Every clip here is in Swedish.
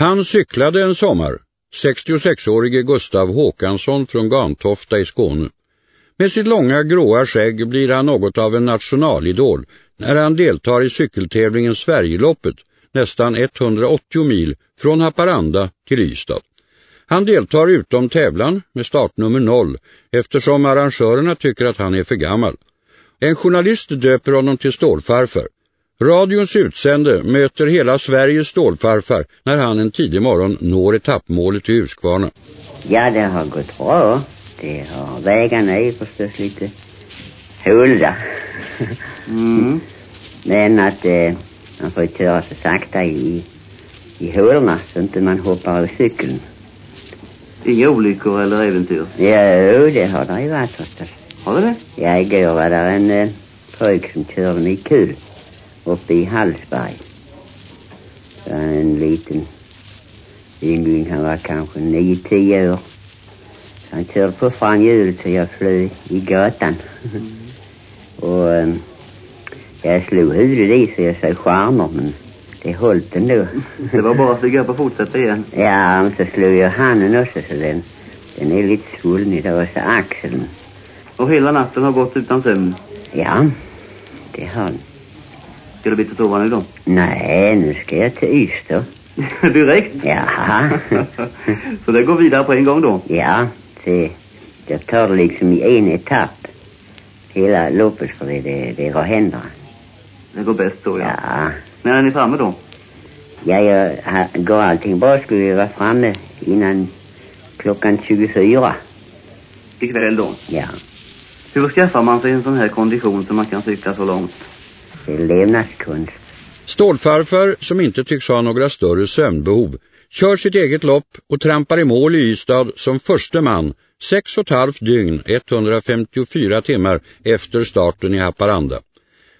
Han cyklade en sommar, 66-årige Gustav Håkansson från Gantofta i Skåne. Med sitt långa gråa skägg blir han något av en nationalidol när han deltar i cykeltävlingen Sverigeloppet, nästan 180 mil från Haparanda till Ystad. Han deltar utom tävlan med startnummer 0 eftersom arrangörerna tycker att han är för gammal. En journalist döper honom till stålfarfar. Radions utsände möter hela Sveriges stålfarfar när han en tidig morgon når etappmålet i Huskvarna. Ja, det har gått bra. Det har vägarna är förstås lite hålda. Mm. Men att eh, man får köra så sakta i, i hålorna så inte man hoppar av cykeln. Inga olyckor eller äventyr? Jo, det har det ju varit förstås. Har det det? Ja, igår var det en eh, pojk som körde mig kul uppe i Hallsberg. Så en liten yngling, han var kanske 9-10 år. Han körde på fram hjulet så jag flög i gatan. Mm. och um, jag slog huvudet i så jag såg skärmar men det höll ändå. det var bara att stiga upp och fortsätta igen. Ja, men så slog jag handen också så den, den är lite svullen idag och så axeln. Och hela natten har gått utan sömn? Ja, det har den. Ska du byta sova nu då? Nej, nu ska jag till Ystad. Direkt? Ja. så det går vidare på en gång då? Ja, se. Jag tar det liksom i en etapp. Hela loppet för det, det, det går händerna. Det går bäst då, ja. Ja. När är ni framme då? Ja, jag, går allting bra skulle jag vara framme innan klockan 24. Ikväll då? Ja. Hur skaffar man sig en sån här kondition så man kan cykla så långt? Är. Stålfarfar, som inte tycks ha några större sömnbehov, kör sitt eget lopp och trampar i mål i Ystad som första man sex och ett halvt dygn, 154 timmar efter starten i Haparanda.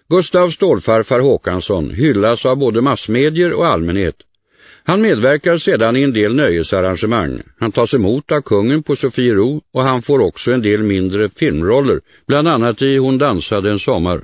Gustav Stålfarfar Håkansson hyllas av både massmedier och allmänhet. Han medverkar sedan i en del nöjesarrangemang. Han tas emot av kungen på Sofiero och han får också en del mindre filmroller, bland annat i Hon dansade en sommar.